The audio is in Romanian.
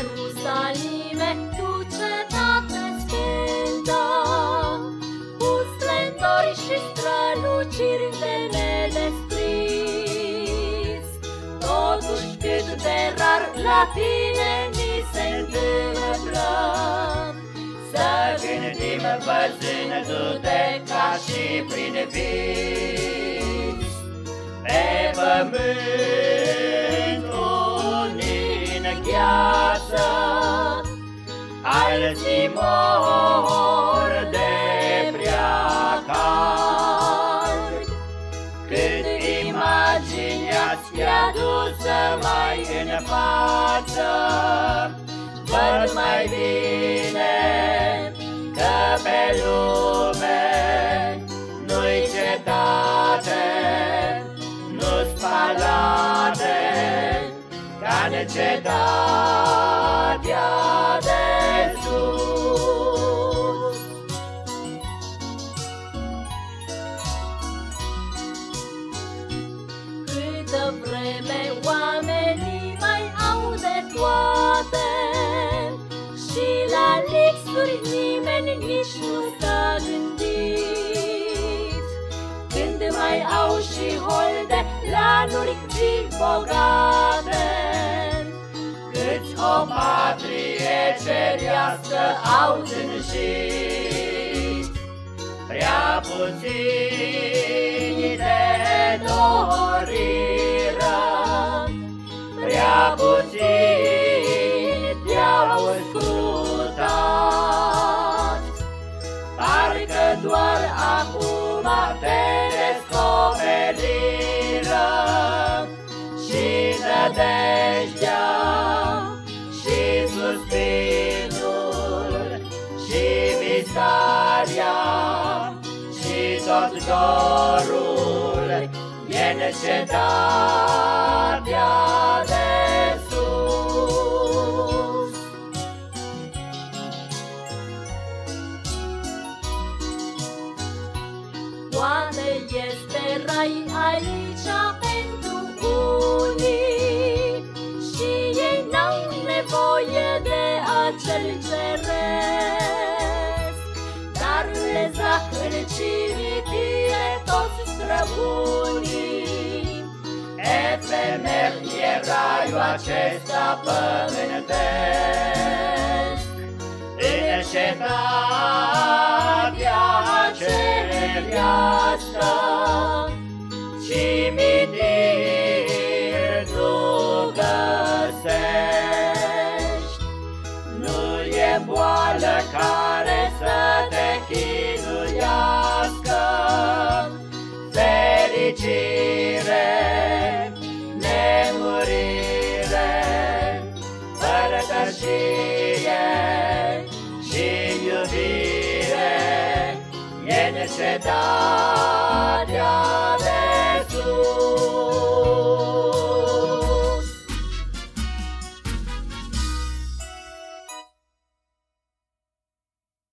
Ierusalime, tu cetate sfântă, cu splendori și străluciri de nedescris. Totuși cât de rar la tine ni se întâmplă, să gândim văzându-te ca și prin Alții mor de prea cald Cât imaginea-ți adusă mai în față Văd mai bine că pe lume Nu-i cetate, nu-s palate Ca necetatea vreme oamenii mai au de toate. Și la lipsuri nimeni nici nu stă gândit. Când mai au și holde lanuri vii bogate. Câți o patrie cerească au tânjit, Prea puțini de doriră, nădejdea și suspinul și visarea și tot dorul e necetatea de sus. Oare este rai aici pentru acel ceresc Dar le zac în cimitire toți străbunii. Efemer e raiul acesta pământesc, În cetatea cerească, iubire, e necetatea